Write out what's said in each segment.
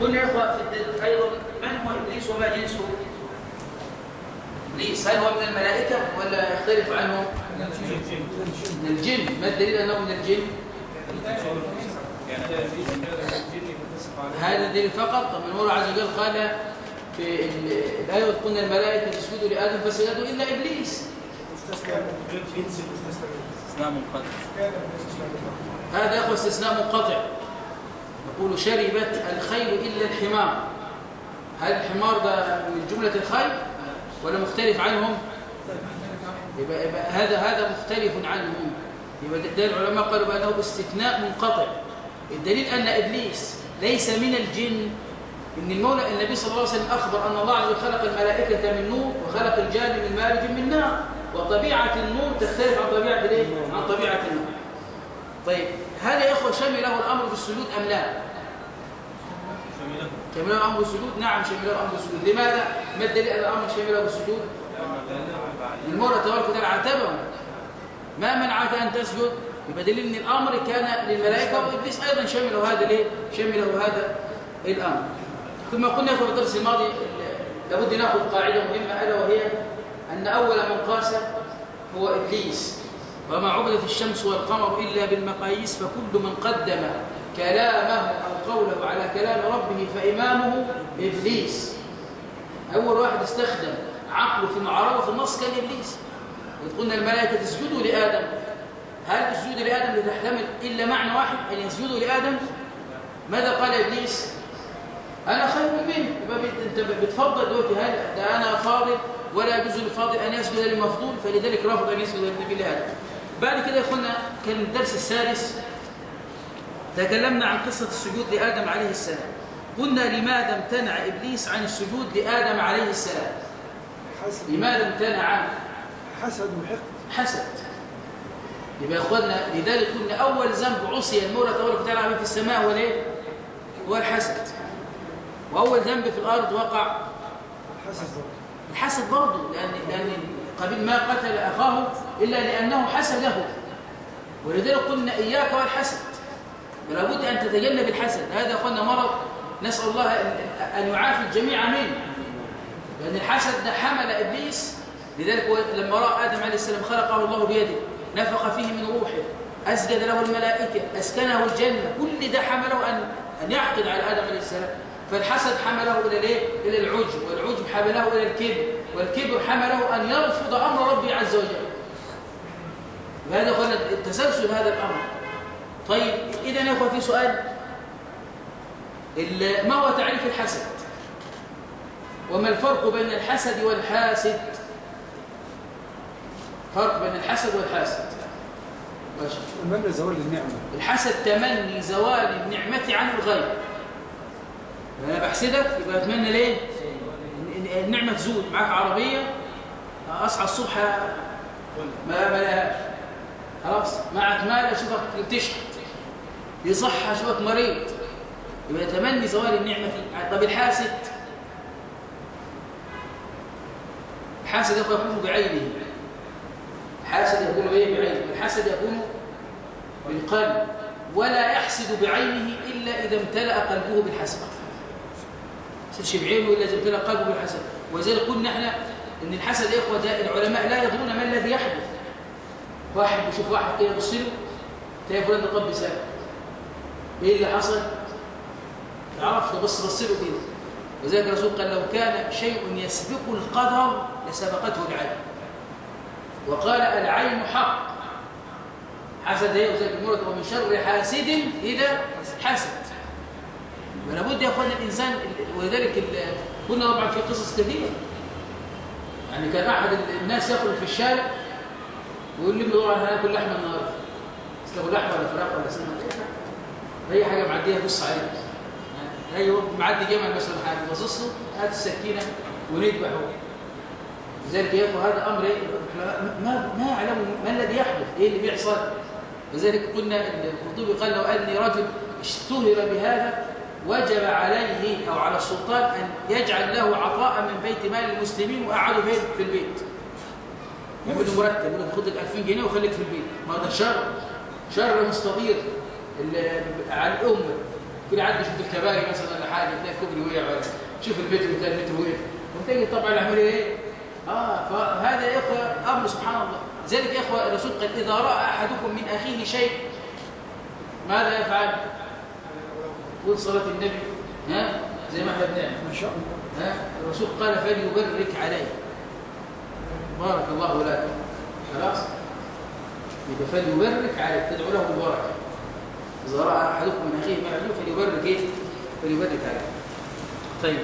قلنا يا إخوة في أيضا من هو إبليس وما جنسه؟ إبليس. هل هو من الملائكة ولا يختلف عنه؟ من الجن. ما الدليل أنه من الجن؟ هذا الدليل فقط. طب الله عز وجل قال في الآية قلنا الملائكة تسجدوا لآدم فسجدوا إلا إبليس. هذا يأخذ استثناء منقطع. يقول شربت الخيل إلا الحمار. هل الحمار ده من جملة الخيل ولا مختلف عنهم؟ يبقى, يبقى هذا هذا مختلف عنهم. يبقى ده العلماء قالوا بأنه استثناء منقطع. الدليل أن إبليس ليس من الجن. إن المولى النبي صلى الله عليه وسلم أخبر أن الله عز وجل خلق الملائكة من نور وخلق الجان من مارج من نار. وطبيعة النور تختلف عن طبيعة الايه؟ عن طبيعة النور طيب. هل يا إخوة شمله الأمر بالسجود أم لا؟ شمله الأمر بالسجود؟ نعم شمله الأمر بالسجود لماذا؟ ما الدليل أن الأمر شمله بالسجود؟ تبارك وتعالى عاتبهم ما منعك أن تسجد؟ يبقى دليل أن الأمر كان للملائكة وإبليس أيضا شمله هذا ليه؟ شمله هذا الأمر ثم قلنا في الدرس الماضي لابد نأخذ قاعدة مهمة ألا وهي أن أول من قاس هو إبليس وما عبدت الشمس والقمر إلا بالمقاييس فكل من قدم كلامه أو قوله على كلام ربه فإمامه إبليس. أول واحد استخدم عقله في معارضه في النص كان إبليس. إذ قلنا الملائكة اسجدوا لآدم. هل السجود لآدم لا تحتمل إلا معنى واحد؟ أن يسجدوا لآدم؟ ماذا قال إبليس؟ أنا خير منه. يبقى أنت بتفضل دلوقتي هل ده أنا فاضل ولا يجوز للفاضل أن يسجد للمفضول فلذلك رفض أن يسجد للنبي لهذا بعد كده يا إخوانا كان الدرس السادس تكلمنا عن قصة السجود لآدم عليه السلام. قلنا لماذا امتنع إبليس عن السجود لآدم عليه السلام؟ حسد. لماذا امتنع عنه؟ حسد وحقد. حسد. يبقى يا إخوانا لذلك قلنا أول ذنب عصي المولى تبارك وتعالى عليه في السماء هو الايه؟ هو الحسد. وأول ذنب في الأرض وقع حسد. الحسد برضه لأن لأن قبيل ما قتل أخاه إلا لأنه حسده ولذلك قلنا إياك والحسد. فلا بد أن تتجنب الحسد. هذا أخوانا مرض. نسأل الله أن يعافي الجميع. منه لأن الحسد ده حمل إبليس. لذلك لما رأى آدم عليه السلام خلقه الله بيده نفخ فيه من روحه أسجد له الملائكة أسكنه الجنة. كل ده حمله ان أن يعقد على آدم عليه السلام. فالحسد حمله إلى الإيه؟ إلى العجب. والعجب حمله إلى الكبر. والكبر حمله أن يرفض أمر ربي عز وجل. وهذا قلنا التسلسل هذا الأمر. طيب إذا يا في سؤال. ال- ما هو تعريف الحسد؟ وما الفرق بين الحسد والحاسد؟ فرق بين الحسد والحاسد. ماشي. أتمنى زوال النعمة. الحسد تمني زوال النعمة عن الغير أنا بحسدك يبقى أتمنى ليه؟ النعمة تزول. معاك عربية أصحى الصبح ما بلاش خلاص معك مال أشوفك بتشحت يصح أشوفك مريض. يبقى تمني زوال النعمة طب الحاسد؟ الحاسد يكون بعينه. الحاسد يكون إيه بعينه. الحسد يكون بالقلب ولا يحسد بعينه إلا إذا امتلأ قلبه بالحسد. يحسدش بعينه إلا إذا امتلأ قلبه بالحسد. ولذلك قلنا إحنا إن الحسد يا إخوة ده العلماء لا يدرون ما الذي يحدث. واحد بيشوف واحد كده يبص له تلاقي فلان ده طب ساكت إيه اللي حصل؟ ما تعرفش تبص بص له كده. وذلك الرسول قال لو كان شيء يسبق القدر لسبقته العين. وقال العين حق. حسد إيه وزي المرض ومن شر حاسد إذا حسد. ولا بد يا اخوان الإنسان ولذلك كنا طبعا في قصص كثيرة. يعني كان أحد الناس يخرج في الشارع ويقول لي طبعا هناكل لحمة النهارده تاكل لحمة ولا فراخ ولا سمك أي حاجة معديه بص عليها. يعني اي معدي جمل مثلا حاجة. باصص له هات السكينة ونذبحه لذلك أخو هذا أمر إيه؟ ما ما يعلم ما الذي يحدث إيه اللي بيحصل؟ لذلك قلنا القرطبي قال لو أني رجل اشتهر بهذا وجب عليه أو على السلطان أن يجعل له عطاء من بيت مال المسلمين فين في البيت. يقول له مرتب يقول له خد لك 2000 جنيه وخليك في البيت. ما ده شر. شر مستطير. على الامه كل عدى شوف الكباري مثلا ولا حاجة تلاقي الكوبري وقع ولا شوف المترو تلاقي المترو وقف وتلاقي طبعا العملية إيه؟ آه فهذا يا أخوة أمر سبحان الله. لذلك يا أخوة الرسول قال إذا رأى أحدكم من أخيه شيء ماذا يفعل؟ قول صلاة النبي. ها؟ زي ما إحنا بنعمل. ما شاء الله. ها؟ الرسول قال فليبرك عليه. بارك الله لك. خلاص؟ يبقى فليبرك عليه تدعو له بالبركه إذا رأى أحدكم من أخيه ما فليبرك إيه؟ فليبرك عليه. طيب.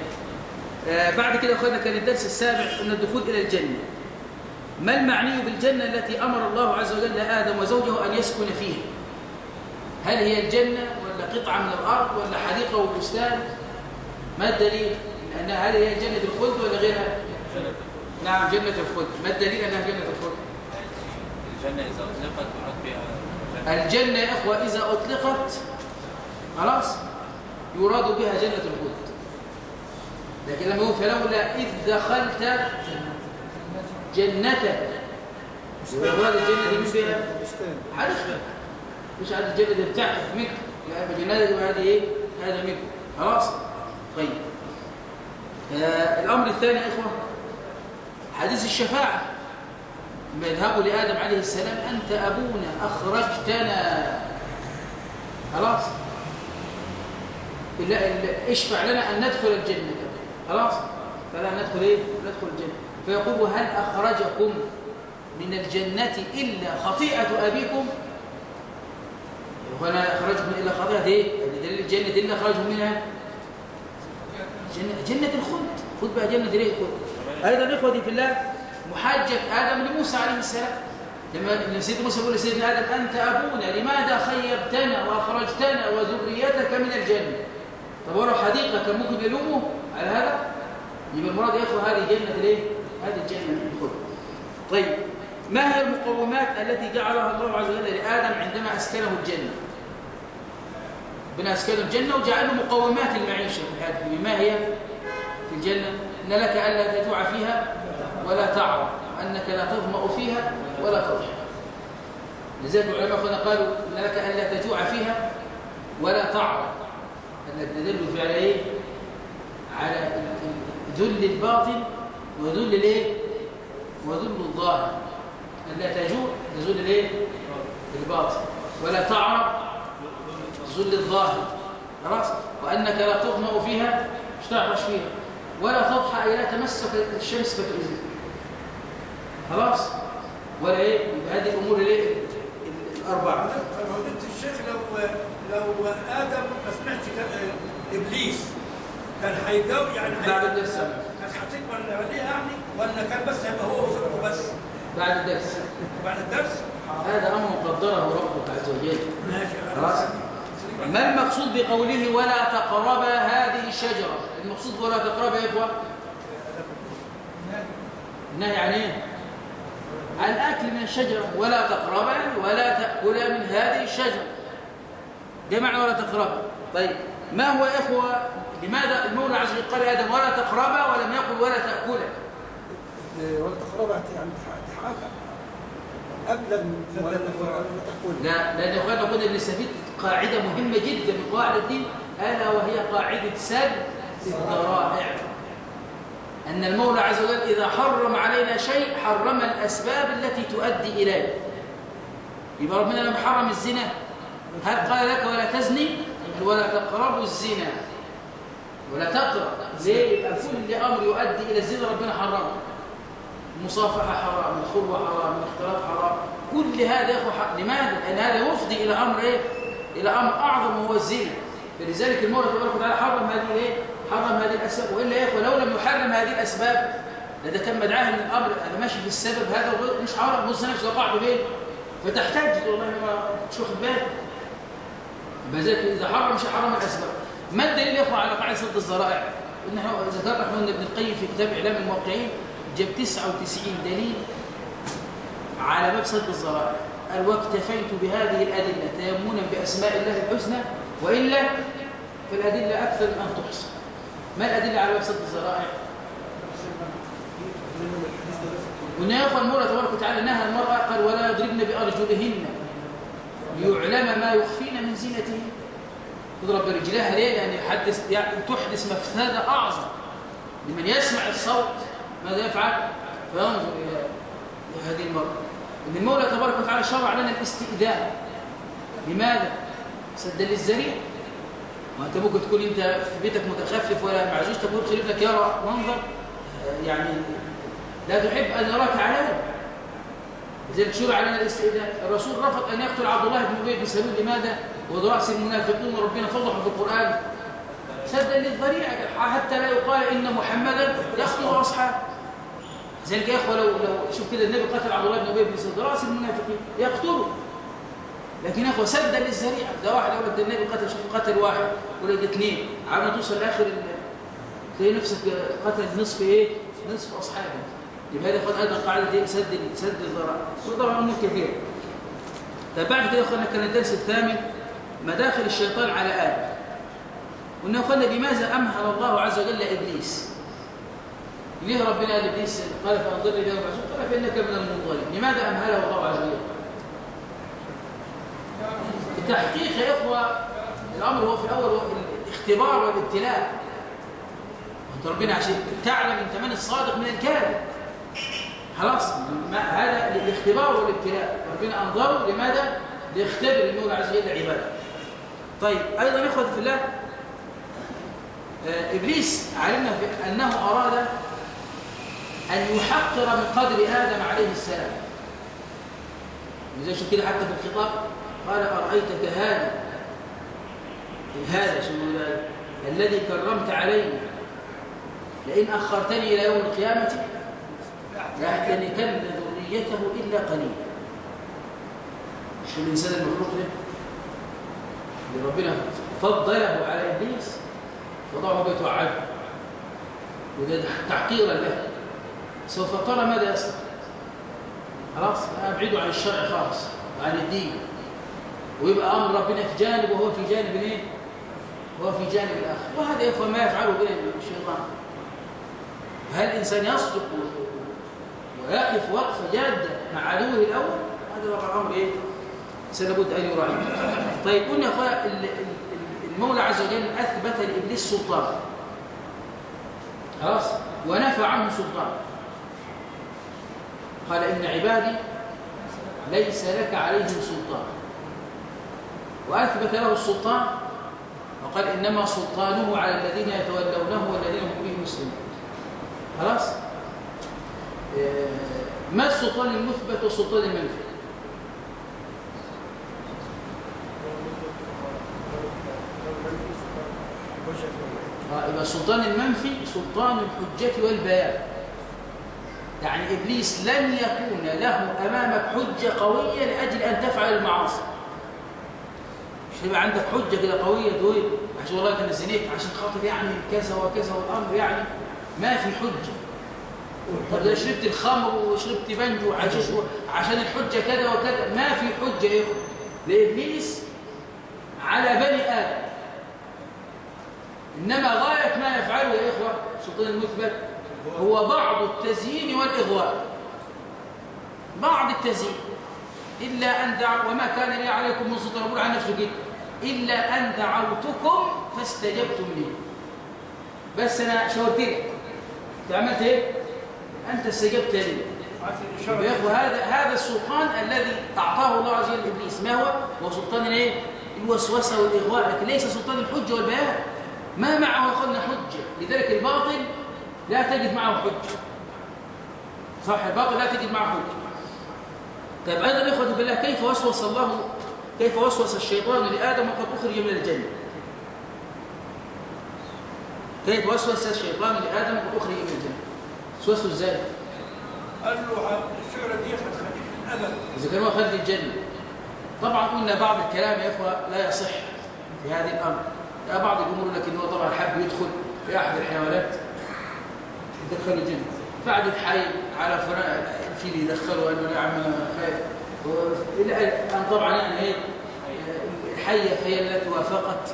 آه بعد كده اخوانا كان الدرس السابع قلنا الدخول إلى الجنة. ما المعني بالجنة التي أمر الله عز وجل آدم وزوجه أن يسكن فيها؟ هل هي الجنة ولا قطعة من الأرض ولا حديقة وبستان؟ ما الدليل؟ لأن هل هي جنة الخلد ولا غيرها؟ نعم جنة الخلد. ما الدليل أنها جنة الخلد؟ الجنة إذا أطلقت يراد بها الجنة يا إخوة إذا أطلقت خلاص؟ يراد بها جنة الخلد. لكن لما يقول فلولا إذ دخلت جنتك. ويراد الجنة دي مش بها بستان حدث مش هذه الجنة دي بتاعتك منك. لا جنتك هذه إيه؟ هذا منك. خلاص؟ طيب. آه الأمر الثاني يا إخوة حديث الشفاعة. لما يذهبوا لآدم عليه السلام أنت أبونا أخرجتنا. خلاص؟ اشفع لنا أن ندخل الجنة. خلاص؟ فلا ندخل إيه؟ ندخل الجنة. فيقول هل أخرجكم من الجنة إلا خطيئة أبيكم؟ وأنا أخرجكم إلا خطيئة إيه؟ دليل الجنة إلا أخرجهم منها؟ جنة, جنة الخلد. خد بقى جنة ليه أيضا إخوتي في الله محاجة آدم لموسى عليه السلام. لما سيدنا موسى يقول لسيدنا آدم أنت أبونا لماذا خيبتنا وأخرجتنا وذريتك من الجنة؟ طب ورا حديقة كان ممكن يلومه على هذا؟ يبقى المراد يا إخوة هذه جنة ليه؟ هذه الجنة الخلد طيب ما هي المقومات التي جعلها الله عز وجل لآدم عندما أسكنه الجنة؟ ربنا أسكنه الجنة وجعل له مقومات المعيشة في الدنيا. ما هي في الجنة؟ إن لك ألا تجوع فيها ولا تعرى أنك لا تظمأ فيها ولا تضحك. لذلك العلماء هنا قالوا إن لك ألا تجوع فيها ولا تعرى أن تدل في على إيه؟ على ذل الباطن وذل الإيه؟ وذل الظاهر. أن لا تجوع تذل الإيه؟ الباطن ولا تعرى ذل الظاهر. خلاص؟ وأنك لا تظمأ فيها مش تعرش فيها. ولا تضحى أي لا تمسك الشمس فتؤذيك خلاص؟ ولا إيه؟ يبقى هذه الأمور الايه الأربعة. فضيلة الشيخ لو لو آدم ما سمعش كلام إبليس. كان هيجاوب يعني بعد الدرس كان هتكبر عليه يعني؟ ولا كان بس هيبقى هو وزوجته بس؟ بعد الدرس. بعد الدرس؟ هذا أمر قدره ربك عز وجل. ماشي. خلاص؟ ما المقصود بقوله ولا تقربا هذه الشجرة؟ المقصود ولا تقربا يا إخوة؟ النهي عن إيه؟ عن أكل من الشجرة. ولا تقربا ولا تاكلا من هذه الشجرة. ده معنى ولا تقربا؟ طيب ما هو يا إخوة؟ لماذا المولى عز وجل قال آدم ولا تقربا ولم يقل ولا تاكلا ولا تقربت يعني تحقق أبلغ من ولا تقول. لا لأن أخوانا قلنا بنستفيد قاعدة مهمة جدا من قواعد الدين ألا وهي قاعدة سد الذرائع أن المولى عز وجل إذا حرم علينا شيء حرم الأسباب التي تؤدي إليه. يبقى ربنا لما حرم الزنا. هل قال لك ولا تزني؟ ولا تقربوا الزنا. ولا تقرب. ليه؟ يبقى كل أمر يؤدي إلى الزنا ربنا حرمه. المصافحة حرام الخلوة حرام الاختلاط حرام. كل هذا يا إخوة حق لماذا؟ لأن هذا يفضي إلى أمر إيه؟ إلى أمر أعظم وهو الزنا. فلذلك المولى تبارك وتعالى حرم هذه إيه؟ حرم هذه الأسباب. وإلا يا إخوة لو لم يحرم هذه الأسباب لده كان مدعاه من الأمر. أنا ماشي في السبب. هذا مش حرام بص نفسي وقعت فين فتحتاج والله ما مش واخد بالك بذلك إذا حرم مش حرم الأسباب. ما الدليل يا إخوة على قاعدة سد الذرائع؟ إن إحنا ذكرنا إحنا ابن القيم في كتاب إعلام الموقعين جاب 99 دليل على باب سد الذرائع قال واكتفيت بهذه الأدلة تيمنا بأسماء الله الحسنى وإلا فالأدلة أكثر من أن تحصى ما الأدلة على باب سد الذرائع؟ هنا يا أخوة المولى تبارك وتعالى نهى المرأة قال ولا يضربن بأرجلهن ليعلم ما يخفين من زينتهن تضرب برجلها ليه؟ لأن يحدث يعني تحدث مفسدة أعظم لمن يسمع الصوت ماذا يفعل؟ فينظر إلى هذه المرأة إن المولى تبارك وتعالى شرع لنا الاستئذان. لماذا؟ سدا للذريعة وأنت ممكن تكون أنت في بيتك متخفف ولا معزوز تقول تدخل ابنك يرى منظر آه، يعني لا تحب أن يراك عليه. لذلك شرع لنا الاستئذان. الرسول رفض أن يقتل عبد الله بن أبي بن لماذا؟ ورأس المنافقون وربنا فضحوا في القرآن. سدا للذريعة حتى لا يقال إن محمدا يقتل أصحابه. لذلك يا اخوه لو لو شوف كده النبي قتل عبد الله بن أبي بن سلول رأس المنافقين يقتله. لكن يا اخوه سدا للذريعة. ده واحد ده النبي قتل شوف قتل واحد ولا اثنين. على ما توصل لآخر تلاقي نفسك قتل نصف إيه؟ نصف أصحابه. يبقى هذا قد أيضا قاعدة إيه؟ سد سد الذرائع. وطبعا أمور كثيرة. طب بعد كده يا اخوانا كان الدرس الثامن. مداخل الشيطان على آدم. يا اخوانا لماذا امهل الله عز وجل إبليس؟ ليه ربنا قال ابليس قال فأنظر إلى يبعثون قال فإنك من المنظرين. لماذا امهله الله عز وجل؟ التحقيق يا إخوة الأمر هو في الأول الاختبار والابتلاء. انت ربنا عشان تعلم أنت من الصادق من الكاذب. خلاص هذا الاختبار والابتلاء. ربنا أنظره لماذا؟ ليختبر المولى عز وجل عبادة. طيب أيضا يا إخوة في الله آه، إبليس علمنا أنه أراد أن يحقر من قدر آدم عليه السلام. شوف كده حتى في الخطاب قال أرأيتك هذا؟ هذا شنو الذي كرمت علي. لئن أخرتني إلى يوم القيامة لاحتنكن ذريته إلا قليلا. مش الإنسان المخلوق ده؟ اللي ربنا فضله على إبليس وضعه بيتوعده وده تحقيرا له. سوف ترى ماذا يصنع؟ خلاص أبعده عن الشرع خالص عن الدين. ويبقى أمر ربنا في جانب وهو في جانب إيه؟ وهو في جانب الآخر. وهذا اخوان ما يفعله به الشيطان. هل الإنسان يصدق ويقف وقفه جاده مع عدوه الأول؟ هذا هو الأمر إيه؟ سنبد أن يراعي. طيب قلنا يا أخويا ال- ال- المولى عز وجل أثبت لإبليس سلطان. خلاص؟ ونفى عنه سلطان. قال إن عبادي ليس لك عليهم سلطان. وأثبت له السلطان وقال إنما سلطانه على الذين يتولونه والذين هم به مسلمون. خلاص؟ آه، ما السلطان المثبت والسلطان المنفي؟ آه، السلطان المنفي سلطان الحجة والبيان. يعني إبليس لن يكون له أمامك حجة قوية لأجل أن تفعل المعاصي. مش هيبقى عندك حجة كده قوية تقول عشان والله أنا زنيت عشان خاطر يعني كذا وكذا والأمر يعني ما في حجة. طب ده شربت الخمر وشربت بنج وعشش عشان الحجة كذا وكذا؟ ما في حجة يا لإبليس على بني آدم. إنما غاية ما يفعله يا إخوة سلطان المثبت هو بعض التزيين والإغواء بعض التزيين. إلا أن دع وما كان لي عليكم من سلطان أقول عن نفسه كده إلا أن دعوتكم فاستجبتم لي. بس أنا شاورت لك أنت عملت إيه؟ أنت استجبت لي. يا هذا هذا السلطان الذي أعطاه الله عز وجل لإبليس ما هو؟ هو سلطان الإيه؟ الوسوسة والإغواء. لكن ليس سلطان الحجة والبيان. ما معه أخذنا حجة. لذلك الباطل لا تجد معه حجة. صح الباطل لا تجد معه حجة. طيب أيضا يا إخوة بالله كيف وسوس الله كيف وسوس الشيطان لآدم وقد أخرج من الجنة؟ كيف وسوس الشيطان لآدم وقد أخرج من الجنة؟ وسوسه إزاي؟ قال له الشعرة دي هتخليك في الأذى إذا كان هو خارج الجنة. طبعا قلنا بعض الكلام يا إخوة لا يصح في هذه الأمر. بعض الأمور لكن هو طبعا حب يدخل في أحد الحيوانات. يدخل الجنة. فقعد يتحايل على فلان الفيل يدخله قال له لا يا عم أنا خايف و- إلى أن طبعا يعني إيه الحية فهي التي وافقت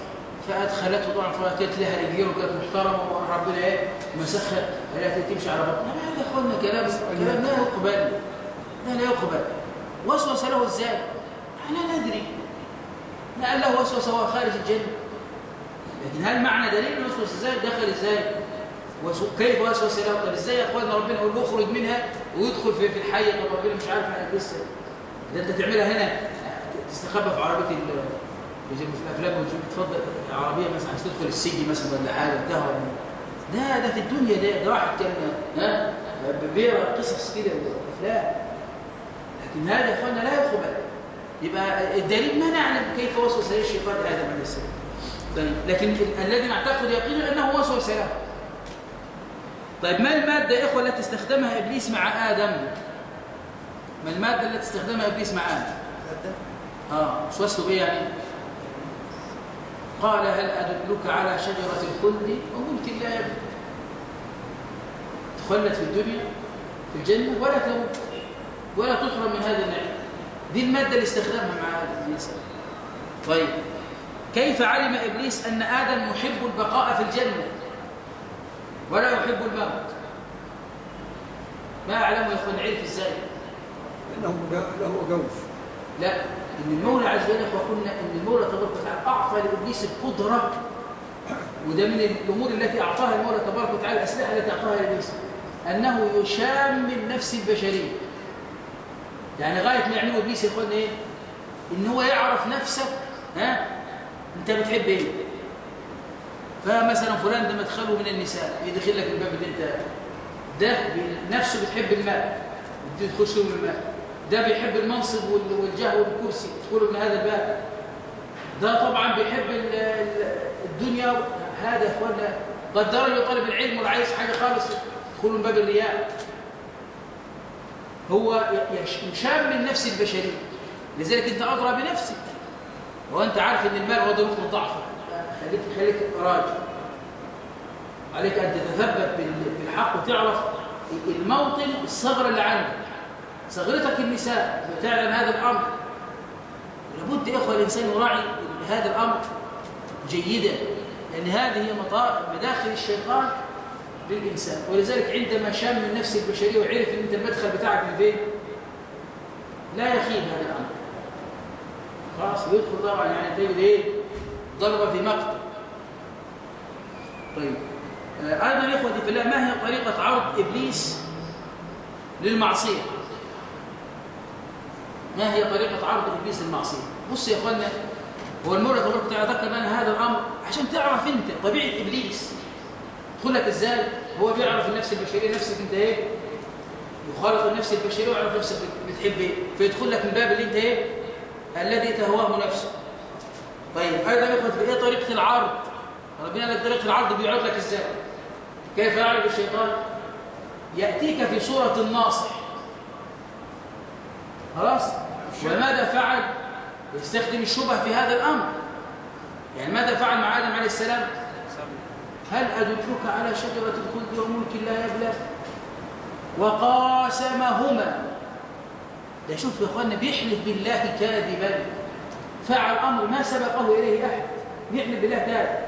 فأدخلته طبعا فأتت لها رجلين وكانت محترمة وربنا إيه؟ مسخر لا تمشي على بطنها. هذا يا إخوانا كلام كلام لا يقبل. لا لا يقبل. وسوس له إزاي؟ لا ندري لعله وسوس وهو خارج الجنة. لكن هل معنى دليل يوسوس إزاي دخل إزاي وسو- كيف وسوس له طب إزاي يا اخوانا ربنا يقول اخرج منها ويدخل في في الحي؟ طب ربنا مش عارف أنا لسه ده أنت تعملها هنا تستخبى في عربية ما في الافلام بنشوف تفضل عربية مثلا عايز تدخل السجن مثلا ولا حاجة تهرب ده ده في الدنيا ده ده واحد كان ها؟ بيقرأ قصص كده وافلام لكن هذا يا اخوانا لا يقبل يبقى الدليل ما نعلم كيف وسوس الشيطان آدم عليه السلام. طيب لكن ال- الذي نعتقد يقينا أنه وسوس له طيب ما المادة يا إخوة التي استخدمها إبليس مع آدم؟ ما المادة التي استخدمها إبليس مع آدم؟ آه وسوسته بايه يعني؟ قال هل أدلك على شجرة الخلد؟ وملك لا يبلى تخلد في الدنيا في الجنة ولا تموت ولا تحرم من هذا النعيم. دي المادة اللي استخدمها مع عليه السلام. طيب كيف علم إبليس أن آدم يحب البقاء في الجنة؟ ولا يحب الموت ما أعلم يا أخوان عرف إزاي؟ لأنه جا- له جوف. لا إن المولى عز وجل وقلنا ان المولى تبارك وتعالى أعطى لإبليس القدرة وده من الأمور التي أعطاها المولى تبارك وتعالى الأسلحة التي أعطاها لإبليس أنه يشام النفس البشرية. يعني غاية ما يعمله إبليس يا اخوانا إيه؟ إن هو يعرف نفسك ها؟ أنت بتحب إيه؟ فمثلا فلان ده مدخله من النساء يدخل لك الباب اللي انت. ده نفسه بتحب المال تخش من المال ده بيحب المنصب وال- والجاه والكرسي تدخله من هذا الباب. ده طبعا بيحب ال- ال- الدنيا هذا يا اخوانا قد درجه طالب العلم ولا عايز حاجة خالص يدخله من باب الرياء. هو يش- يشام من نفس البشرية. لذلك انت أدرى بنفسك. وأنت عارف إن المال هو ده ركن ضعفك. خليك خليك راجل عليك أن تتثبت بال- بالحق وتعرف الموطن الثغره اللي عندك. ثغرتك النساء وتعلم هذا الأمر لابد يا إخوة الإنسان يراعي هذا الأمر جيدا لأن هذه هي مداخل الشيطان للإنسان. ولذلك عندما شام من نفس البشرية وعرف إن أنت المدخل بتاعك من فين لا يخيب هذا الأمر. خلاص ويدخل طبعا يعني تجد إيه ضربه في مقتل. طيب. آه، أيضا يا إخوتي في الله ما هي طريقة عرض إبليس للمعصية؟ ما هي طريقة عرض إبليس للمعصية؟ بص يا اخوانا هو المولى تبارك وتعالى ذكر لنا هذا الأمر عشان تعرف أنت طبيعة إبليس. يدخلك إزاي؟ هو بيعرف النفس البشرية نفسك أنت إيه؟ يخالط النفس البشرية ويعرف نفسك بتحب إيه؟ فيدخل لك من باب اللي أنت إيه؟ الذي تهواه نفسه. طيب أيضا يا اخوتي إيه طريقه العرض. ربنا لك طريقه العرض بيعرض لك إزاي؟ كيف يعرض الشيطان؟ يأتيك في صورة الناصح. خلاص؟ وماذا فعل؟ يستخدم الشبه في هذا الأمر. يعني ماذا فعل مع آدم عليه السلام؟ هل ادلك على شجرة الخلد وملك لا يبلى؟ وقاسمهما. ده شوف يا اخوانا بيحلف بالله كاذبا. فعل أمر ما سبقه إليه أحد. بيحلف بالله كاذب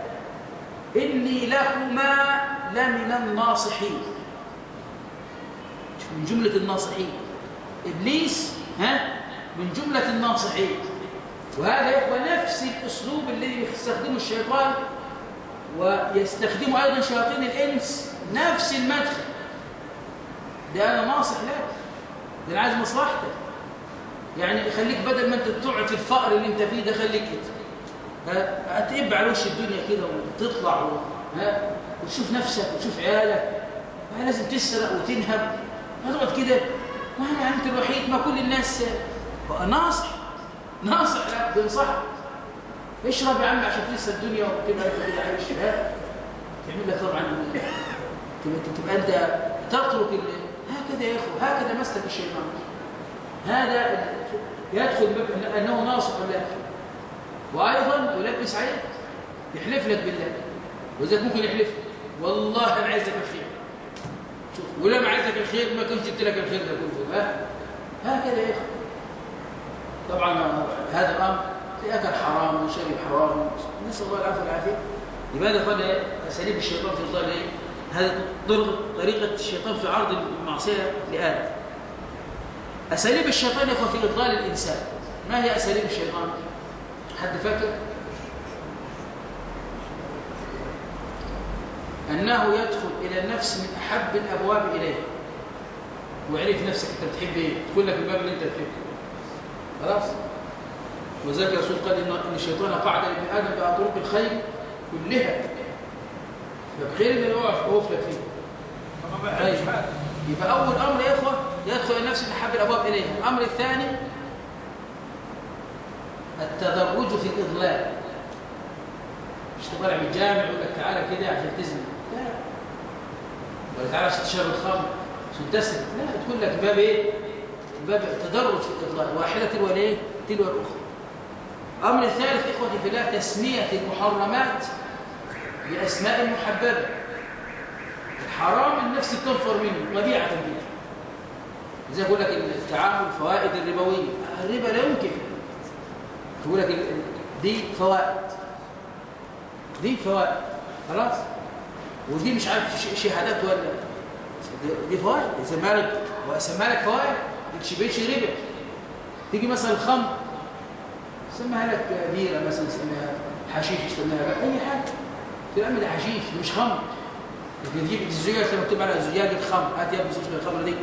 إني لكما لمن الناصحين. من جملة الناصحين. إبليس ها؟ من جملة الناصحين. وهذا اخوه نفس الأسلوب الذي يستخدمه الشيطان ويستخدمه أيضا شياطين الإنس. نفس المدخل ده أنا ناصح لك ده أنا عايز مصلحتك يعني خليك بدل ما انت تقعد في الفقر اللي انت فيه ده خليك كده. ها؟ هتقب على وش الدنيا كده وتطلع. ها؟ وتشوف نفسك وتشوف عيالك. ما لازم تسرق وتنهب. هتقعد كده. ما أنا أنت الوحيد ما كل الناس. بقى ناصح. ناصح. لا بنصح اشرب يا عم عشان لسه الدنيا وتبقى أنت كده عايش ها؟ تعمل لك طبعا تبقى, تبقى أنت تترك. هكذا يا اخو هكذا مسلك الشيطان. هذا يدخل أنه ناصح لك وأيضا يلبس عليك يحلف لك بالله. وذلك ممكن يحلف والله أنا عايزك الخير. شوف ولما عايزك الخير ما كنت جبت لك الخير ده كله. ها؟ هكذا يا اخو طبعا هذا الأمر اكل حرام وشرب حرام. نسأل الله العافية والعافية. لماذا قال أساليب الشيطان في اضلال إيه؟ هذا طريقة الشيطان في عرض المعصية لآدم. أساليب الشيطان يقوى في اضلال الإنسان. ما هي أساليب الشيطان؟ حد فاكر؟ أنه يدخل إلى النفس من أحب الأبواب إليه. وعرف نفسك أنت بتحب إيه؟ تقول لك الباب اللي أنت بتحبه. خلاص؟ وذلك الرسول قال إن الشيطان قعد لابن آدم بأطرق الخير كلها. فبخير اللي يقف يقف لك فيه. طيب. يبقى أول أمر يا إخوة يدخل النفس من الأبواب إليها الأمر الثاني التدرج في الإضلال. مش طالع من الجامع يقول لك تعالى كده عشان تزني. لا. ولا تعالى عشان تشرب الخمر عشان تسرق. لا تقول لك باب إيه؟ باب تدرج في الإضلال. واحدة تلو الايه تلو الأخرى. الأمر الثالث إخوتي في الله تسمية المحرمات بأسماء محببة. الحرام النفس تنفر منه طبيعة كده زي يقول لك التعامل الفوائد الربوية. الربا لا يمكن. يقول لك دي فوائد. دي فوائد. خلاص؟ ودي مش عارف شهادات ولا دي- فوائد. يسمى لك يسمى لك فوائد تشبهش ربا. تيجي مثلا الخمر. سميها لك بيرة مثلا سميها حشيش سميها أي حاجة. تقول حشيش مش خمر. لكن تجيب الزجاج لما مكتوب على زجاج الخمر هات يا ابني زجاج الخمر دي.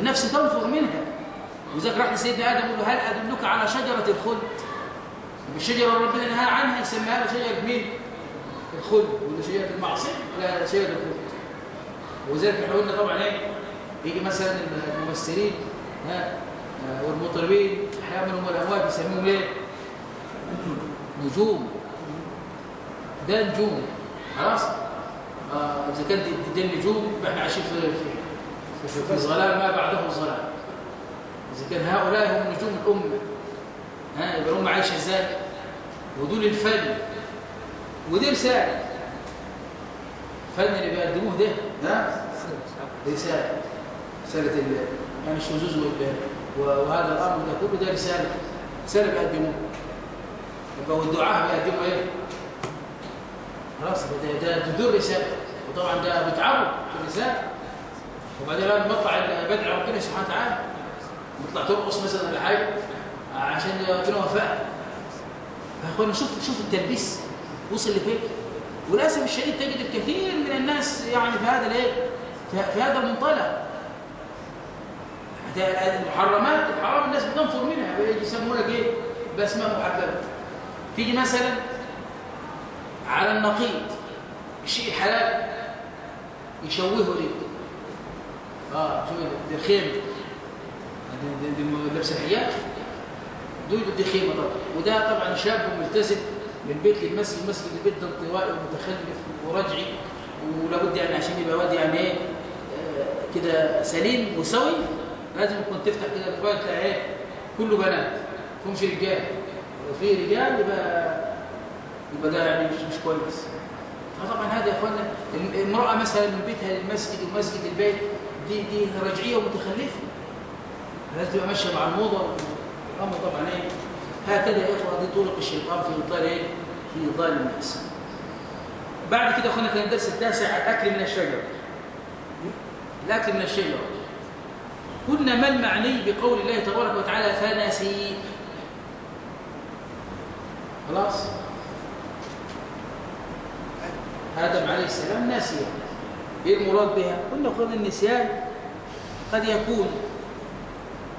النفس تنفر منها. وذاك راح لسيدنا آدم يقول له هل أدلك على شجرة الخلد؟ الشجره اللي ربنا نهى عنها يسميها له شجرة مين؟ الخلد. ولا شجرة المعصية لا شجرة الخلد؟ وذلك إحنا قلنا طبعا إيه؟ يجي مثلا الممثلين ها آه، والمطربين أحيانا منهم الاموات إيه؟ نجوم. ده نجوم. خلاص؟ اذا كان دي, النجوم إحنا عايشين في في, في, في ظلام ما بعده ظلام إذا كان هؤلاء هم نجوم الأمة. ها يبقى الامه عايشة إزاي؟ ودول الفن. ودي رسالة. الفن اللي بيقدموه ده. ها؟ رسالة. رسالة ال- يعني الشذوذ وهذا الأمر ده كله ده رسالة. رسالة بيقدموها يبقى والدعاء بيقدموا إيه؟ خلاص ده ده تدور رسالة. وطبعا ده بيتعبوا في الرساله وبعدين لما بطلع بدعي ربنا سبحانه وتعالى. بتطلع ترقص مثلا ولا حاجة عشان ربنا وفقك فاخوانا شوف شوف التلبيس. وصل لفين؟ وللأسف الشديد تجد الكثير من الناس يعني في هذا الإيه؟ في هذا المنطلق. المحرمات الحرام الناس بتنفر منها. يسموا لك إيه؟ بأسماء محببة. تيجي مثلا على النقيض. الشيء الحلال. يشوهه لك آه شو دي دي لابسه الحجاب دول دي خيمة طبعا. وده طبعا شاب ملتزم من بيت للمسجد. المسجد للبيت ده انطوائي ومتخلف ورجعي. ولابد يعني عشان يبقى واد يعني إيه آه، كده سليم وسوي لازم يكون تفتح كده الموبايل تلاقي إيه كله بنات. ما فيهمش رجال. لو في رجال يبقى يبقى ده يعني مش مش كويس. فطبعا هذا يا اخوانا المرأة مثلا من بيتها للمسجد ومسجد للبيت دي دي رجعية ومتخلفة. لازم تبقى ماشية مع الموضة الامر طبعا إيه؟ هكذا يا إخوة دي طرق الشيطان في اضلال إيه؟ في اضلال الناس. بعد كده يا اخوانا كان الدرس التاسع الأكل من الشجر. الأكل من الشجر. قلنا ما المعني بقول الله تبارك وتعالى فنسي. خلاص؟ آدم عليه السلام نسي إيه المراد بها؟ قلنا قلنا النسيان قد يكون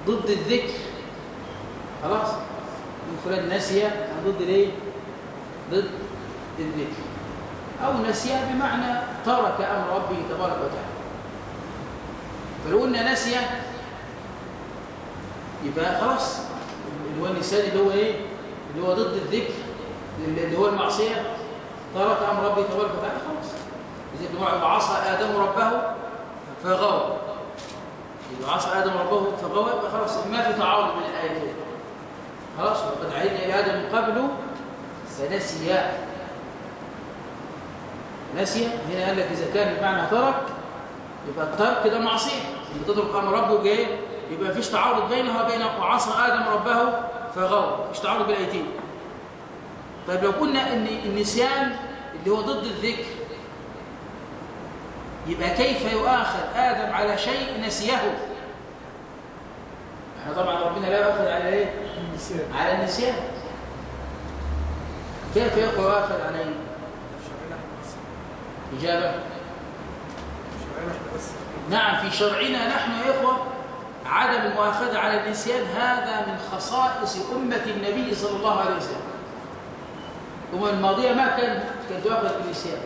ضد الذكر. خلاص؟ فلان نسي ضد الايه؟ ضد الذكر. أو نسي بمعنى ترك أمر ربه تبارك وتعالى. فلو قلنا نسي يبقى خلاص. اللي هو النسيان اللي هو إيه؟ اللي هو ضد الذكر اللي هو المعصية. ترك أمر ربه تبارك وتعالى خلاص. كما وعصى آدم ربه فغوى. إذا عصى آدم ربه فغوى يبقى خلاص ما في تعارض بين الآيتين خلاص وقد عهدنا إلى آدم من قبل فنسي. نسي هنا قال لك إذا كان بمعنى ترك يبقى الترك ده معصية. اللي تترك أمر ربه جاي يبقى مفيش تعارض بينه وبين وعصى آدم ربه فغوى. مفيش تعارض بين الآيتين. طيب لو قلنا إن النسيان اللي هو ضد الذكر يبقى كيف يؤاخذ آدم على شيء نسيه؟ إحنا طبعا ربنا لا يؤاخذ على إيه؟ على النسيان. كيف يؤاخذ عليه إجابة. نعم في شرعنا نحن يا إخوة عدم المؤاخذة على النسيان هذا من خصائص أمة النبي صلى الله عليه وسلم. الأمم الماضية ما كان كان تؤاخذ بالنسيان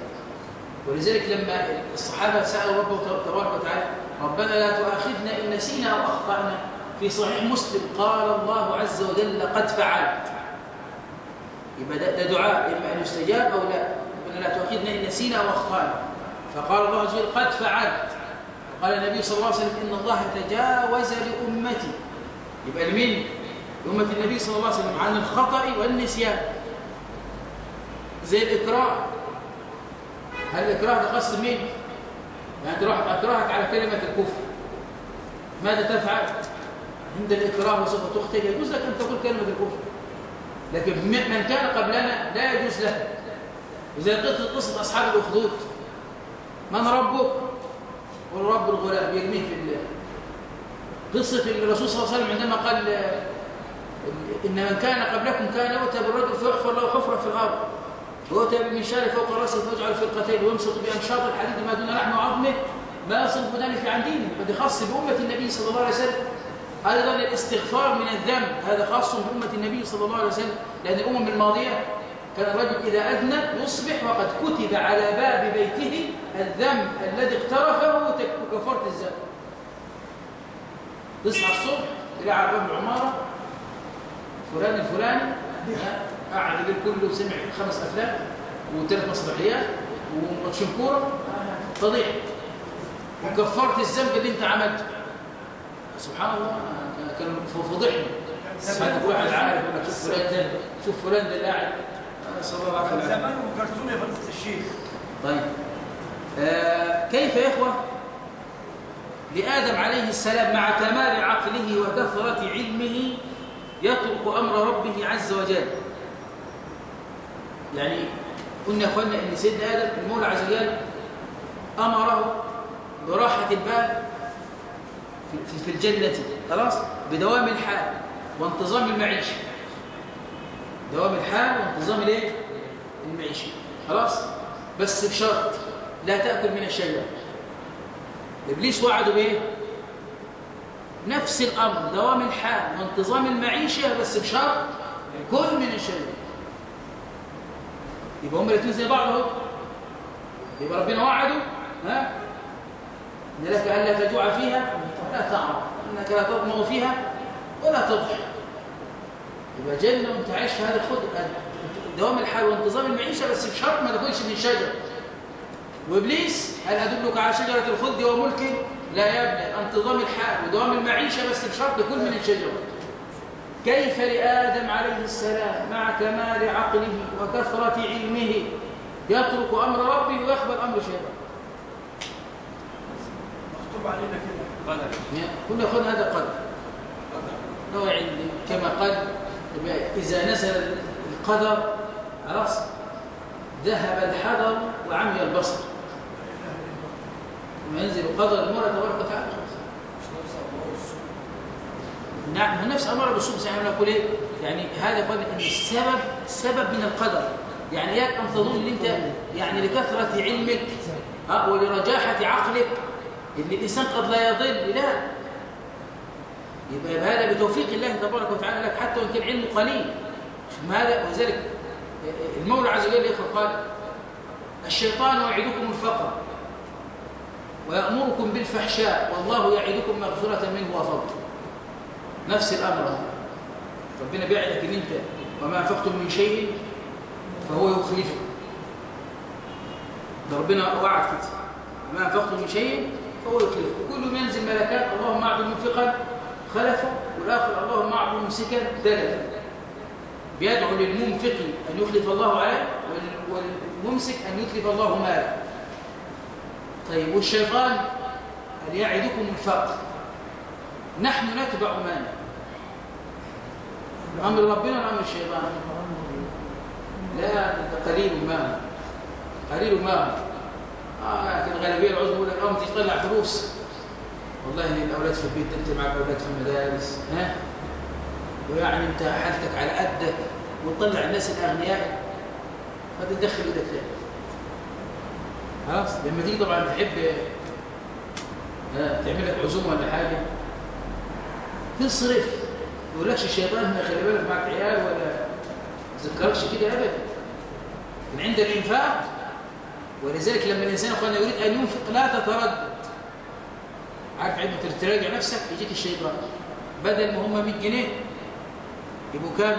ولذلك لما الصحابة سألوا ربه تبارك وتعالى ربنا لا تؤاخذنا إن نسينا أو أخطأنا. في صحيح مسلم قال الله عز وجل قد فعلت. يبقى ده, دعاء إما أن يستجاب أو لا. ربنا لا تؤاخذنا إن نسينا أو أخطأنا. فقال الله عز وجل قد فعلت. قال النبي صلى الله عليه وسلم إن الله تجاوز لأمتي. يبقى لمين؟ لأمة النبي صلى الله عليه وسلم عن الخطأ والنسيان. زي الإكراه. هل الإكراه ده قصد مين؟ يعني تروح أكرهك على كلمة الكفر. ماذا تفعل؟ عند الإكراه وسوف تقتل يجوز لك أن تقول كلمة الكفر. لكن من كان قبلنا لا يجوز له وزي قصة أصحاب الأخدود من ربك؟ قل رب الغلام. يرميه في الله. قصة الرسول صلى الله عليه وسلم عندما قال إن من كان قبلكم كان يؤتى بالرجل فيحفر له حفرة في الأرض. ويؤتى بالمنشار فوق رأسه فيجعل فرقتين ويمشط بأمشاط الحديد ما دون لحم وعظمه ما يصرف ذلك عن دينه. فدي خاص بأمة النبي صلى الله عليه وسلم. أيضا الاستغفار من الذنب. هذا خاص بأمة النبي صلى الله عليه وسلم. لأن الأمم الماضية كان الرجل إذا أذنب يصبح وقد كتب على باب بيته الذنب الذي اقترفه كفرت الذنب تصحى الصبح تلاقي على باب العمارة فلان الفلاني. قعد الليل كله سمع خمس أفلام وثلاث مسرحيات وماتشين كورة. فضيح. وكفرت الذنب اللي انت عملته سبحان الله كان فضحنا سمعت واحد عارف يقول لك شوف فلان ده شوف فلان ده اللي قاعد صلى الله عليه وسلم. زمان وكرتون يا فضيله الشيخ. طيب. آه كيف يا إخوة؟ لآدم عليه السلام مع كمال عقله وكثرة علمه يترك أمر ربه عز وجل. يعني قلنا يا أخوانا إن سيدنا آدم المولى عز وجل أمره براحة البال في, الجنة. خلاص؟ بدوام الحال وانتظام المعيشة. دوام الحال وانتظام الإيه؟ المعيشة. خلاص؟ بس بشرط لا تأكل من الشجرة إبليس وعده بإيه؟ نفس الأمر دوام الحال وانتظام المعيشة بس بشرط كل من الشجرة يبقى هم الاثنين زي بعض اهو. يبقى ربنا وعده ها؟ إن لك الا تجوع فيها ولا تعرف. إنك لا تظمأ فيها ولا تضحك. يبقى جنة وأنت عايش في هذا الخد دوام الحال وانتظام المعيشة بس بشرط ما تاكلش من شجر وإبليس هل أدلك على شجرة الخلد وملك؟ لا يبنى انتظام الحال ودوام المعيشة بس بشرط كل من الشجرة. كيف لآدم عليه السلام مع كمال عقله وكثرة علمه يترك أمر ربه ويقبل أمر شيطان؟ مكتوب علينا كده. قدر. كنا يقول هذا قدر. نوع كما قال إذا نزل القدر خلاص ذهب الحذر وعمي البصر. لما ينزل قدر المرة تبارك وتعالى نعم نفس أمر بالصوم يعني نقول إيه؟ يعني هذا يقول إن السبب السبب من القدر. يعني إياك أن تظن إن أنت يعني لكثرة علمك ها ولرجاحة عقلك إن الإنسان قد لا يضل. لا. يبقى هذا بتوفيق الله تبارك وتعالى لك حتى وإن كان علمه قليل. هذا وذلك المولى عز وجل قال الشيطان يعدكم الفقر ويأمركم بالفحشاء والله يعدكم مغفرة منه وفضل. نفس الأمر. ربنا بيعدك إن أنت وما أنفقتم من شيء فهو يخلفه. ده ربنا وعد كده. وما أنفقتم من شيء فهو يخلفه. كل ما ينزل ملكات اللهم أعد منفقا خلفه. والآخر اللهم أعد ممسكا دلفا. بيدعو للمنفق أن يخلف الله عليه والممسك أن يتلف الله ماله. طيب والشيطان ان يعدكم الفقر؟ نحن نتبع ماله. أمر ربنا ولا أمر الشيطان. لا قليل ما. قليل ما. آه لكن الغالبيه العظمى يقول لك آه تطلع فلوس. والله الأولاد في البيت انت معك أولاد في المدارس ها؟ ويعني أنت حالتك على قدك وتطلع الناس الأغنياء ما تدخل إيدك فيها خلاص؟ لما تيجي طبعا تحب آه، تعمل لك عزومة ولا حاجة تصرف. ما يقولكش الشيطان ما خلي بالك معك عيال ولا ذكركش كده ابدا. من عند الإنفاق ولذلك لما الإنسان أخوانا يريد أن ينفق لا تتردد. عارف عندما تراجع نفسك؟ يجيك الشيطان. بدل ما هم 100 جنيه يبقوا كام؟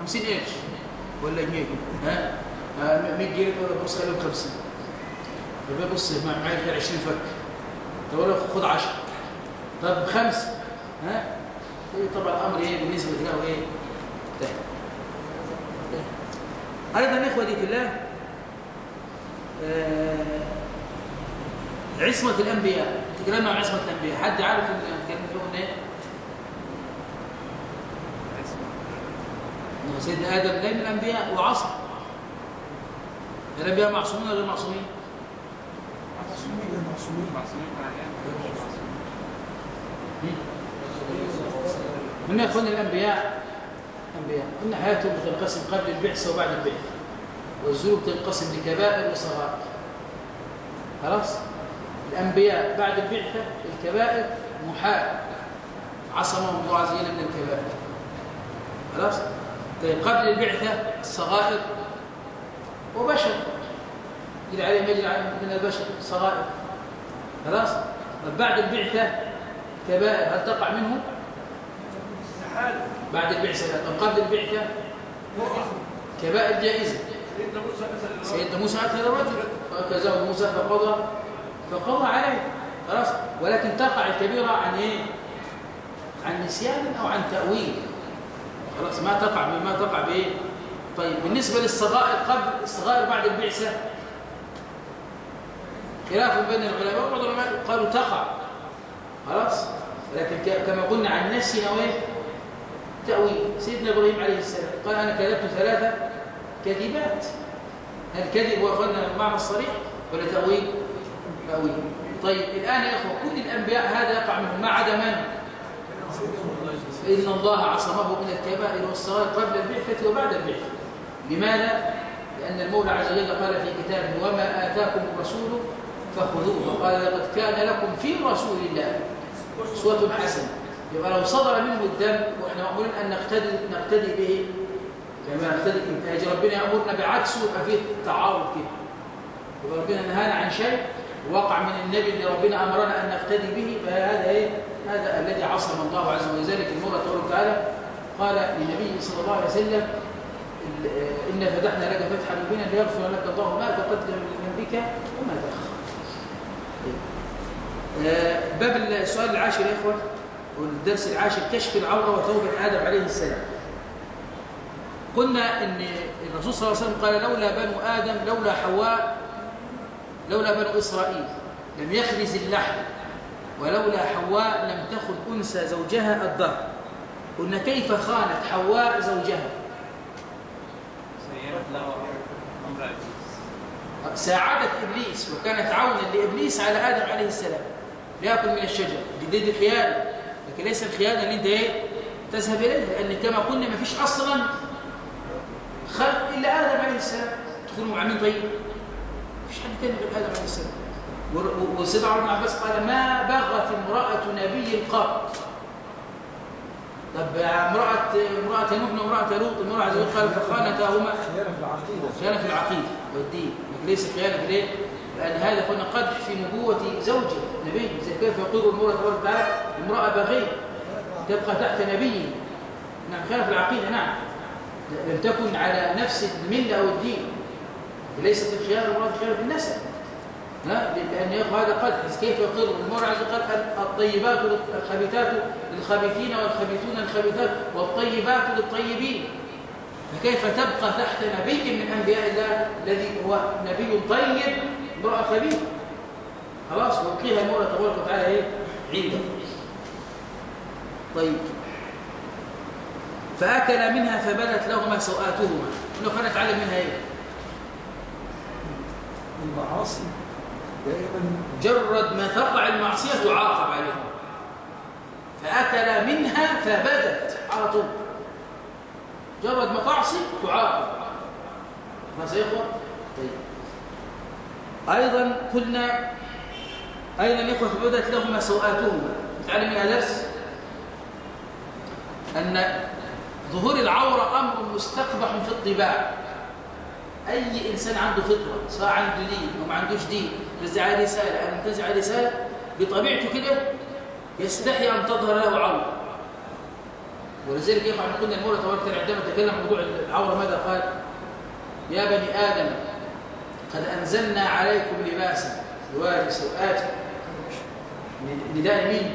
50 قرش ولا جنيه. ها؟ آه، 100 جنيه ولا بص قال لهم 50 يبقى بص معايا غير 20 فك طب خد 10 طب خمسة. ها؟ طبعا الأمر إيه؟ بالنسبة له إيه؟ ده. ده. أيضا اخوتي في الله آه، عصمة الأنبياء تكلمنا عن عصمة الأنبياء. حد عارف إن كان فيهم إيه؟ سيدنا آدم لا من الأنبياء وعصم. الأنبياء معصومين ولا غير معصومين؟ معصومين. معصومين معصومين. من يكون الأنبياء أنبياء إن حياتهم تنقسم قبل البعثة وبعد البعثة والذنوب تنقسم لكبائر وصغائر. خلاص؟ الأنبياء بعد البعثة الكبائر محال. عصمهم الله عز وجل من الكبائر. خلاص؟ طيب قبل البعثة الصغائر. وبشر. إذا عليه مجرى من البشر صغائر. خلاص؟ طيب بعد البعثة كبائر هل تقع منه بعد البعثة لا طب قبل البعثة كبائر جائزة. سيدنا موسى أتى الرجل. فكذا موسى فقضى فقضى عليه. خلاص. ولكن تقع الكبيرة عن إيه؟ عن نسيان أو عن تأويل. خلاص. ما تقع ما تقع بإيه؟ طيب. بالنسبة للصغائر قبل الصغائر بعد البعثة خلاف بين العلماء. وبعض العلماء قالوا تقع. خلاص. لكن كما قلنا عن نسي أو إيه؟ تأويل سيدنا إبراهيم عليه السلام قال أنا كذبت ثلاثة كذبات. هل كذب هو أخذنا المعنى الصريح ولا تأويل؟ تأويل. طيب الآن يا أخوة كل الأنبياء هذا يقع منهم. ما عدا من؟ فإن الله عصمه من الكبائر والصغائر قبل البعثة وبعد البعثة. لماذا؟ لأن المولى عز وجل قال في كتابه وما آتاكم الرسول فخذوه. وقال لقد كان لكم في رسول الله. أسوة حسنة يبقى لو صدر منه الدم وإحنا مأمورين أن نقتدي نقتدي به كما نقتدي بإنتاج ربنا يأمرنا بعكسه يبقى فيه تعارض كده. يبقى ربنا نهانا عن شيء وقع من النبي اللي ربنا أمرنا أن نقتدي به فهذا إيه؟ هذا الذي عصم الله عز وجل ذلك المرة تقول تعالى قال للنبي صلى الله عليه وسلم إنا فتحنا لك فتحا مبينا ليغفر لك الله ما تقدم من ذنبك وما تأخر. آه، باب السؤال العاشر يا إخوة. والدرس العاشر كشف العورة وتوبة آدم عليه السلام. قلنا إن الرسول صلى الله عليه وسلم قال لولا بنو آدم لولا حواء لولا بنو إسرائيل لم يخبز اللحم ولولا حواء لم تخذ أنثى زوجها الدهر. قلنا كيف خانت حواء زوجها؟ ساعدت إبليس وكانت عونا لإبليس على آدم عليه السلام. ليأكل من الشجر دي, دي خيانه لكن ليس الخيانة اللي انت إيه تذهب اليها لأن كما قلنا ما فيش أصلا خلق إلا آدم عليه السلام. تكونوا مع مين طيب؟ مفيش حد تاني غير آدم عليه السلام. وسيدنا عمر بن عباس قال ما بغت امرأة نبي قط. طب امراه امرأة نوح وامرأة لوط عز وجل قال فخانتاهما. خيانة في العقيدة. خيانة في العقيدة. والدين لكن ليس خيانة في الإيه؟ لأن هذا قلنا قدح في نبوة زوجه نبي. زي كيف يقول المولى تبارك وتعالى امرأة بغية تبقى تحت نبي نعم في العقيدة نعم. لم تكن على نفس الملة أو الدين. ليست الخيانة المراد خيانة في ها؟ لأن هذا قدح كيف يقر المولى عز الطيبات الخبيثات للخبيثين والخبيثون للخبيثات والطيبات للطيبين. فكيف تبقى تحت نبي من أنبياء الله الذي هو نبي طيب امرأة خبيثة. خلاص وقيها المولى تبارك وتعالى إيه؟ عنده طيب. فأكل منها فبدت لهما سوآتهما. إنه كان يتعلم منها إيه؟ المعاصي. دائما. مجرد ما تقع المعصية تعاقب عليها فأكل منها فبدت على طول. مجرد ما تعصي تعاقب خلاص يا أيضا قلنا أيضا الإخوة بدأت لهما سوءاتهما نتعلم منها درس أن ظهور العورة أمر مستقبح في الطباع. أي إنسان عنده فطرة سواء عنده دين أو ما عندوش دين نزع رسالة أو منتزع رسالة بطبيعته كده يستحي أن تظهر له عورة. ولذلك يقع أن قلنا المولى تبارك عندما تكلم عن موضوع العورة ماذا قال؟ يا بني آدم قد أنزلنا عليكم لباسا يواري سوآتكم نداء مين؟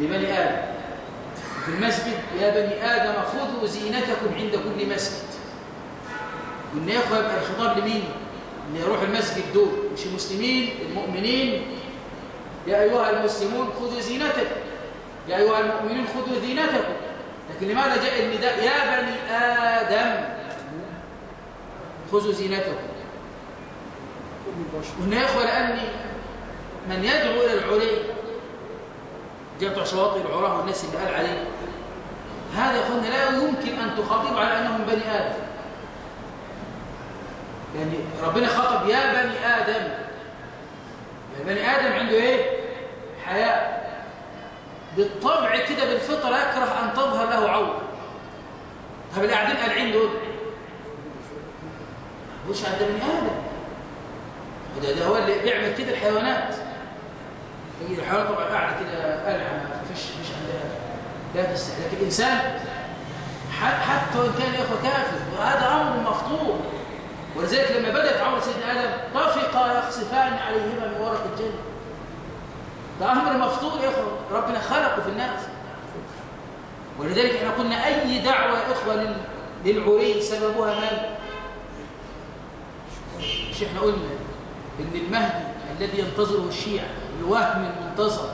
لبني آدم. في المسجد يا بني آدم خذوا زينتكم عند كل مسجد. وإن يا أخوة يبقى الخطاب لمين؟ إن يروح المسجد دول. مش المسلمين المؤمنين. يا أيها المسلمون خذوا زينتكم. يا أيها المؤمنين خذوا زينتكم. لكن لماذا جاء النداء؟ يا بني آدم خذوا زينتكم. وإن يا أخوة لأني من يدعو إلى العلي بتوع شواطئ العراه والناس اللي قال عليه. هذا يا أخوانا لا يمكن أن تخاطب على أنهم بني آدم. يعني ربنا خاطب يا بني آدم. يا بني آدم عنده إيه؟ حياء بالطبع كده بالفطرة يكره أن تظهر له عورة طب اللي قاعدين قالعين دول؟ مش عند بني آدم. وده ده هو اللي بيعمل كده الحيوانات. يجي الحيوانات طبعا قاعدة كده قلعة ما فيش مش عندها لا تستحي. لكن الإنسان حتى وإن كان يا أخوة كافر وهذا أمر مفطور. ولذلك لما بدأت عوره سيدنا آدم طفقا يخصفان عليهما من ورق الجنه ده أمر مفطور يا أخوة. ربنا خلقه في الناس. ولذلك إحنا قلنا أي دعوة يا أخوة لل- للعري سببها من؟ مش إحنا قلنا؟ إن المهدي الذي ينتظره الشيعة الوهم المنتظر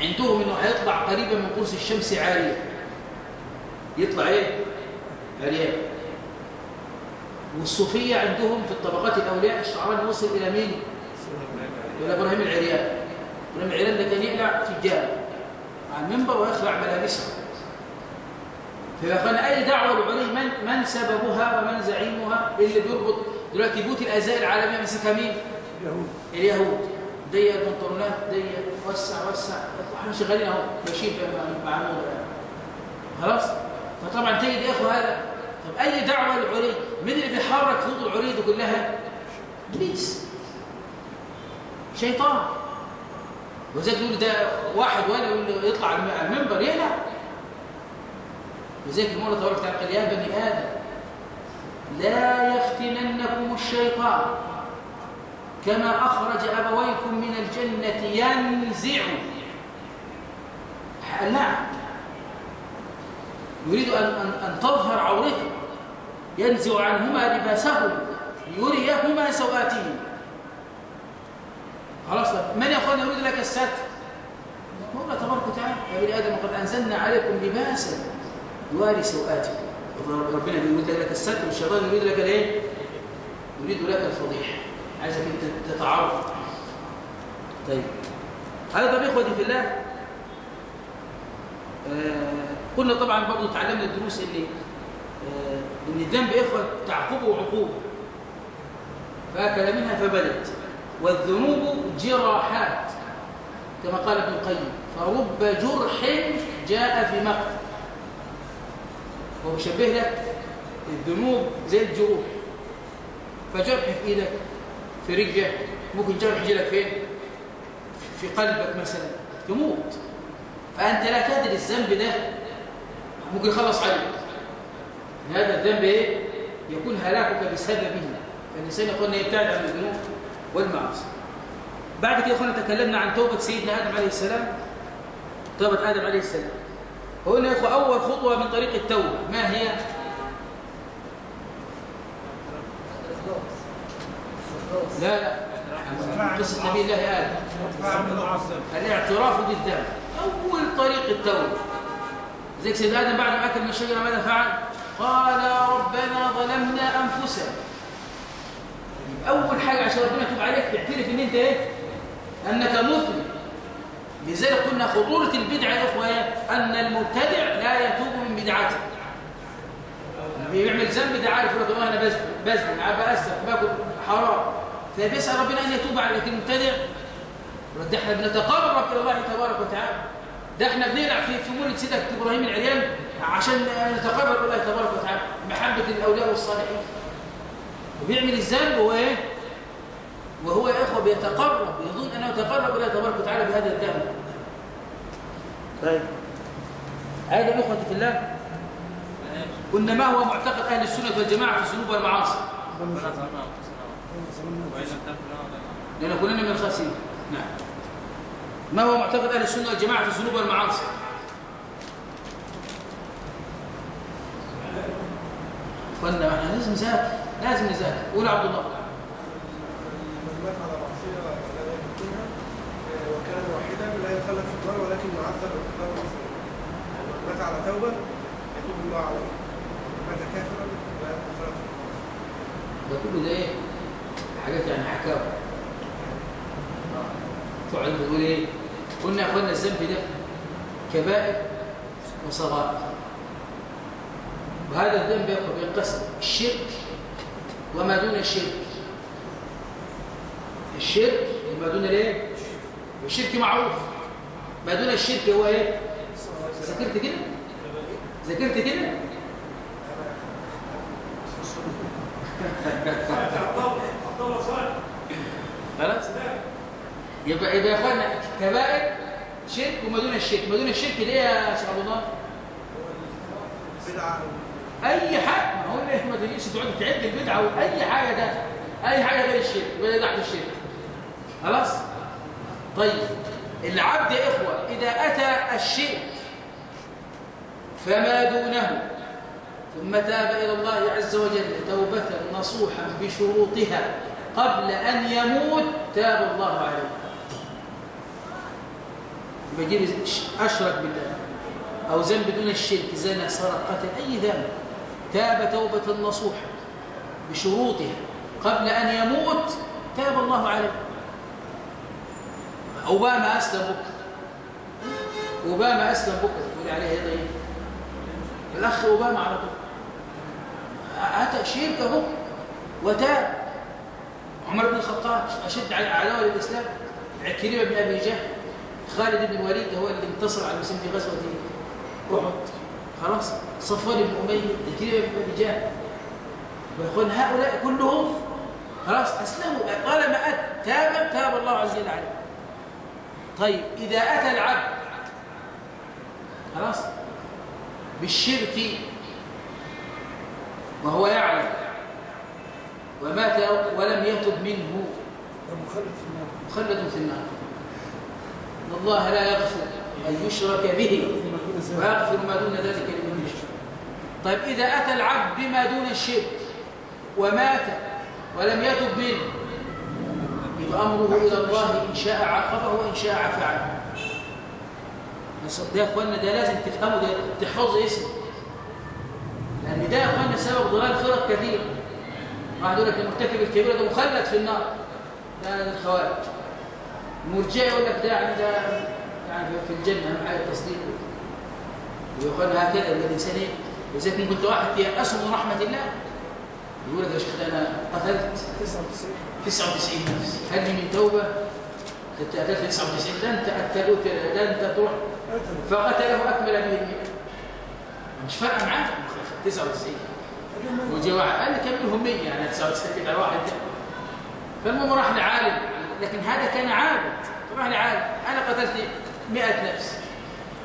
عندهم إنه هيطلع قريبا من قرص الشمس عارية. يطلع إيه؟ عريان والصوفية عندهم في الطبقات الأولياء الشعراني وصل إلى مين؟ إلى إبراهيم العريان. إبراهيم العريان ده كان يقلع في الجامع على المنبر ويخلع ملابسه. فكان أي دعوة للعلي من, من سببها ومن زعيمها؟ اللي بيربط دلوقتي بيوت الأزياء العالمية مسكها مين؟ يهود اليهود. ضيق البنطلونات ضيق وسع وسع. إحنا شغالين اهو ماشيين في مع نور خلاص؟ فطبعا تجد يا أخوة هذا. طب أي دعوة للعري مين اللي بيحرك خطوط العري دي كلها؟ إبليس. شيطان. وزي تقول ده واحد ولا يطلع على المنبر يقلع وزيك المولى تبارك وتعالى قال يا بني آدم لا يفتننكم الشيطان. كما أخرج أبويكم من الجنة ينزع. اللعب يريد أن, أن, أن تظهر عورته. ينزع عنهما لباسهم. يريهما سوآتهم. خلاص. من يا أخوانا يريد لك الستر؟ الله تبارك وتعالى يا بني آدم قد أنزلنا عليكم لباسا يواري سوآتكم. ربنا يريد لك الستر والشيطان يريد لك الإيه؟ يريد لك الفضيحة. عايزك أنت تتعرض. طيب. هذا طب إخوتي في الله آه قلنا طبعا برضه تعلمنا الدروس اللي آه إن الذنب إخوة تعقبه عقوبة. فأكل منها فبلت والذنوب جراحات كما قال ابن القيم. فرب جرح جاء في مقت هو بيشبه لك الذنوب زي الجروح. فجرح في إيدك في رجلك ممكن جرح يجي لك فين؟ في قلبك مثلا تموت. فأنت لا تدري الذنب ده ممكن يخلص عليك. هذا الذنب إيه؟ يكون هلاكك بسببه. فالإنسان يقول يبتعد عن الذنوب والمعاصي. بعد كده اخوانا تكلمنا عن توبة سيدنا آدم عليه السلام. توبة آدم عليه السلام. وقلنا يا اخوه أول خطوة من طريق التوبة. ما هي؟ لا لا. قصه نبي الله آدم الاعتراف بالذنب. أول طريق التوبة. زي سيد آدم بعد ما أكل من الشجرة ماذا فعل؟ قال ربنا ظلمنا أنفسنا. أول حاجة عشان ربنا يتوب عليك تعترف إن أنت إيه؟ أنك مذنب لذلك قلنا خطورة البدعه يا إخوة أن المبتدع لا يتوب من بدعته. بيعمل ذنب ده عارف يقول أنا بزن بزن بأسف باكل حرام. فبيسأل ربنا أن يتوب على المبتدع. ده إحنا بنتقرب إلى الله تبارك وتعالى. ده إحنا بنلعب في في مولد سيدك إبراهيم العريان عشان نتقرب إلى الله تبارك وتعالى. محبة الأولياء والصالحين. وبيعمل الذنب وهو إيه؟ وهو يا إخوة بيتقرب يظن أنه يتقرب إلى تبارك وتعالى بهذا الذنب. طيب. أيضا إخوتي في الله قلنا ما هو معتقد أهل السنة والجماعة في الذنوب والمعاصي؟ لأن كلنا من الخاسرين. نعم. ما هو معتقد أهل السنة والجماعة في الذنوب والمعاصي؟ اخوانا إحنا لازم نذاكر لازم نذاكر. قول عبد الله. وكان واحدا لا يخلد في النار ولكن يعذب مات على توبة يتوب الله عليه مات كافرا النار ده كله ده إيه؟ حاجات يعني حكاوي. تقعد تقول إيه؟ قلنا يا اخوانا الذنب ده كبائر وصغائر. وهذا الذنب يقع بينقسم الشرك وما دون الشرك. الشرك وما دون الايه الشرك. معروف. ما دون الشرك هو إيه؟ ذاكرت كده؟ ذاكرت كده؟ خلاص؟ يبقى يبقى يا إخوانا كبائر شرك وما دون الشرك. ما دون الشرك ليه يا عبد الله؟ بدعة أي حاجة ما هو ما تجيش تقعد تعد البدعة وأي حاجة ده؟ أي حاجة غير الشرك ده تحت الشرك خلاص؟ طيب العبد يا إخوة إذا أتى الشرك فما دونه. ثم تاب إلى الله عز وجل توبة نصوحا بشروطها قبل أن يموت تاب الله عليه. بيجيب أشرك بالله أو ذنب دون الشرك زنا سرق قتل أي ذنب. تاب توبة نصوحة بشروطها قبل أن يموت تاب الله عليه. أوباما أسلم بكرة أوباما أسلم بكرة تقول عليه هذا الأخ أوباما على طول. أتى شركه وتاب عمر بن الخطاب أشد على عداوة للإسلام عكرمة بن أبي جهل. خالد بن الوليد هو اللي انتصر على المسلمين في غزوة أحد. خلاص؟ صفوان بن أمية عكرمه بن أبي جهل. ويقول هؤلاء كلهم خلاص أسلموا. طالما اتى تاب تاب الله عز وجل عليه. طيب إذا أتى العبد خلاص بالشرك وهو يعلم ومات ولم يتب منه مخلد في النار. ان الله لا يغفر أن يشرك به ويغفر ما دون ذلك لمن يشاء. طيب إذا أتى العبد بما دون الشرك ومات ولم يتب منه يبقى أمره إلى الله إن شاء عاقبه وإن شاء عفى عنه ده يا أخوانا ده لازم تفهموا ده تحفظوا اسمه. لأن ده يا أخوانا سبب ضلال فرق كثير واحد يقول لك المرتكب الكبيرة ده مخلد في النار. ده الخوارج. المرجع يقول لك ده يعني ده يعني في الجنة أهم حاجة التصديق. ويقال هكذا يبقى الانسان إيه وزيك ممكن واحد يأسه من رحمة الله يقول لك يا شيخ أنا قتلت 99 99 نفس. هل من توبة. قتلت 99 ده انت قتلوك ده انت تروح فقتله أكمل به المئة مش فارقه معاه 99 وجي واحد قال لي كملهم 100 يعني 99 على واحد. فالمهم راح لعالم. لكن هذا كان عابد. راح لعالم. أنا قتلت 100 نفس.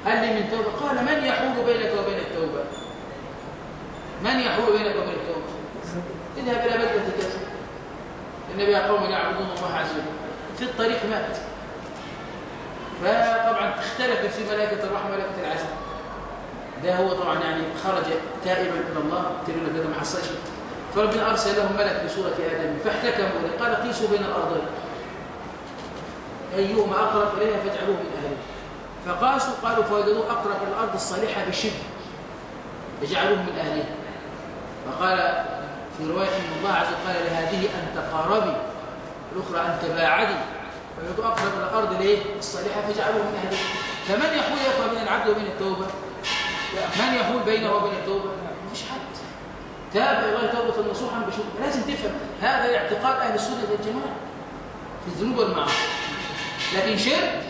هل لي من توبة؟ قال من يحول بينك وبين التوبة؟ من يحول بينك وبين التوبة؟ اذهب إلى بلدة كذا النبي قوم يعبدون الله عز وجل. في الطريق مات. فطبعا اختلفت في ملائكة الرحمة وملائكة العذاب. ده هو طبعا يعني خرج تائبا إلى الله تقول لك ما حصلش. فربنا أرسل لهم ملك بصورة آدم فاحتكموا إليه قال قيسوا بين الأرضين أيهما أقرب إليها فاجعلوه من أهله. فقاسوا قالوا فوجدوا أقرب الأرض الصالحة بشبه فجعلوه من أهلها فقال في رواية أن الله عز وجل قال لهذه أن تقاربي. الأخرى أن تباعدي فوجدوا أقرب الأرض ليه؟ الصالحة فجعلوه من أهلها فمن يحول يا بين العبد وبين التوبة؟ من يحول بينه وبين التوبة؟ مفيش حد. تاب إلى الله توبة نصوحا بشكر. لازم تفهم هذا اعتقاد أهل السنة والجماعة في الذنوب والمعاصي. لكن شرك؟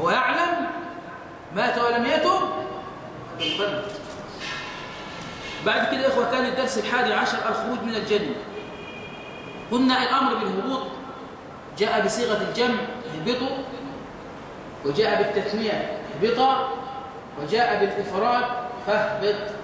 هو يعلم مات ولم يتب؟ بعد كده يا إخوة كان الدرس الحادي عشر الخروج من الجنة. قلنا الأمر بالهبوط. جاء بصيغة الجمع اهبطوا. وجاء بالتثنية اهبطا. وجاء بالإفراد فاهبط.